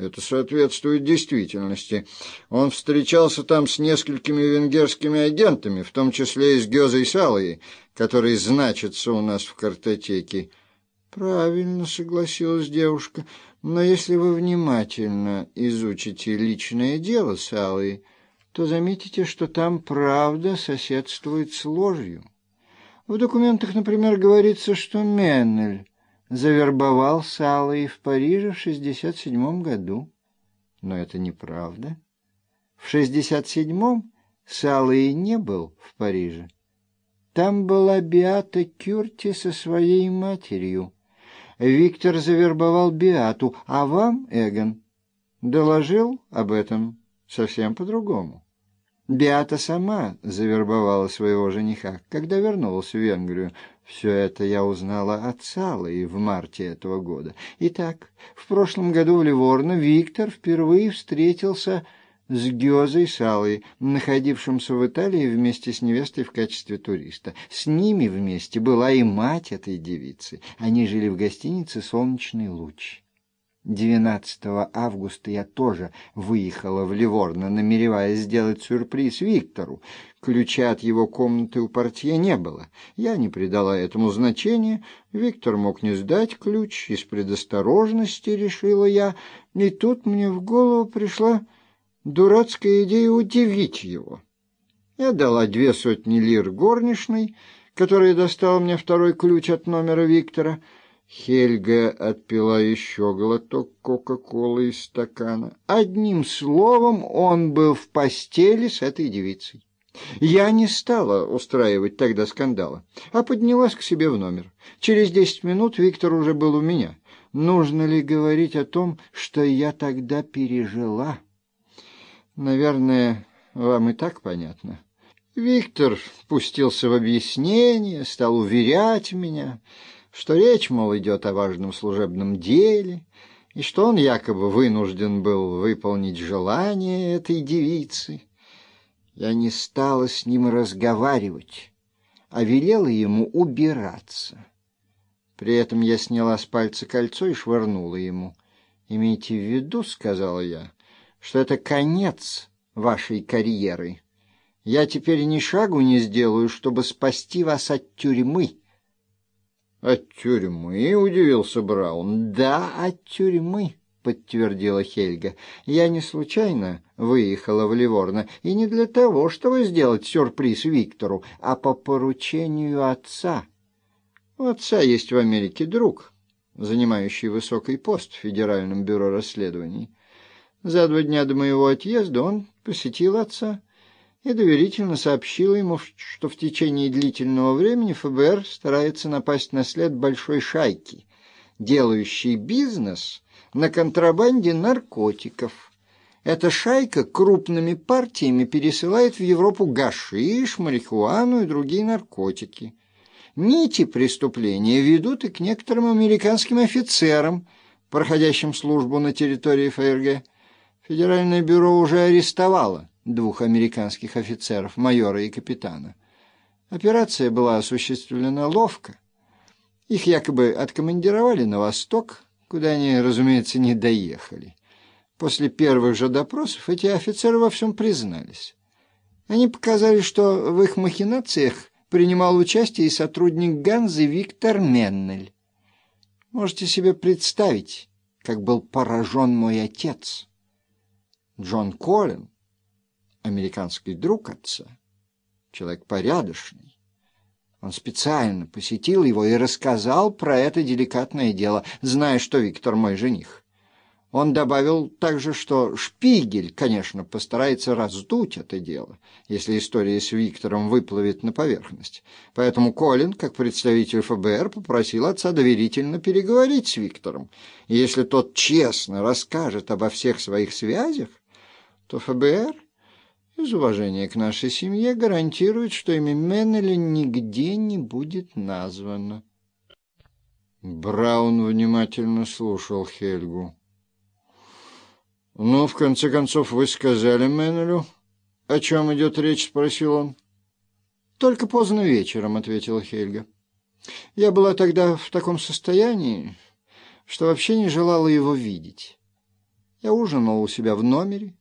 Это соответствует действительности. Он встречался там с несколькими венгерскими агентами, в том числе и с Гёзой Салой, который значится у нас в картотеке. «Правильно», — согласилась девушка, — «но если вы внимательно изучите личное дело Салы, то заметите, что там правда соседствует с ложью. В документах, например, говорится, что Меннель завербовал Салой в Париже в 67 году. Но это неправда. В 67-м Салой не был в Париже. Там была Биата Кюрти со своей матерью. Виктор завербовал Биату, а вам, Эгон, доложил об этом совсем по-другому. Биата сама завербовала своего жениха, когда вернулась в Венгрию. Все это я узнала от Салы в марте этого года. Итак, в прошлом году в Ливорно Виктор впервые встретился с Гёзой Салой, находившимся в Италии вместе с невестой в качестве туриста. С ними вместе была и мать этой девицы. Они жили в гостинице «Солнечный луч». 12 августа я тоже выехала в Ливорно, намереваясь сделать сюрприз Виктору. Ключа от его комнаты у портье не было. Я не придала этому значения. Виктор мог не сдать ключ. Из предосторожности, решила я. И тут мне в голову пришла дурацкая идея удивить его. Я дала две сотни лир горничной, которая достала мне второй ключ от номера Виктора — Хельга отпила еще глоток Кока-Колы из стакана. Одним словом, он был в постели с этой девицей. Я не стала устраивать тогда скандала, а поднялась к себе в номер. Через десять минут Виктор уже был у меня. Нужно ли говорить о том, что я тогда пережила? Наверное, вам и так понятно. Виктор пустился в объяснение, стал уверять меня что речь, мол, идет о важном служебном деле, и что он якобы вынужден был выполнить желание этой девицы. Я не стала с ним разговаривать, а велела ему убираться. При этом я сняла с пальца кольцо и швырнула ему. «Имейте в виду, — сказала я, — что это конец вашей карьеры. Я теперь ни шагу не сделаю, чтобы спасти вас от тюрьмы». «От тюрьмы?» — удивился Браун. «Да, от тюрьмы», — подтвердила Хельга. «Я не случайно выехала в Ливорно, и не для того, чтобы сделать сюрприз Виктору, а по поручению отца. У отца есть в Америке друг, занимающий высокий пост в Федеральном бюро расследований. За два дня до моего отъезда он посетил отца» и доверительно сообщила ему, что в течение длительного времени ФБР старается напасть на след большой шайки, делающей бизнес на контрабанде наркотиков. Эта шайка крупными партиями пересылает в Европу гашиш, марихуану и другие наркотики. Нити преступления ведут и к некоторым американским офицерам, проходящим службу на территории ФРГ. Федеральное бюро уже арестовало двух американских офицеров, майора и капитана. Операция была осуществлена ловко. Их якобы откомандировали на восток, куда они, разумеется, не доехали. После первых же допросов эти офицеры во всем признались. Они показали, что в их махинациях принимал участие и сотрудник Ганзы Виктор Меннель. Можете себе представить, как был поражен мой отец. Джон Коллин американский друг отца, человек порядочный. Он специально посетил его и рассказал про это деликатное дело, зная, что Виктор мой жених. Он добавил также, что Шпигель, конечно, постарается раздуть это дело, если история с Виктором выплывет на поверхность. Поэтому Колин, как представитель ФБР, попросил отца доверительно переговорить с Виктором. И если тот честно расскажет обо всех своих связях, то ФБР из уважения к нашей семье гарантирует, что имя Меннеля нигде не будет названо. Браун внимательно слушал Хельгу. «Ну, в конце концов, вы сказали Меннелю, о чем идет речь?» — спросил он. «Только поздно вечером», — ответила Хельга. «Я была тогда в таком состоянии, что вообще не желала его видеть. Я ужинал у себя в номере,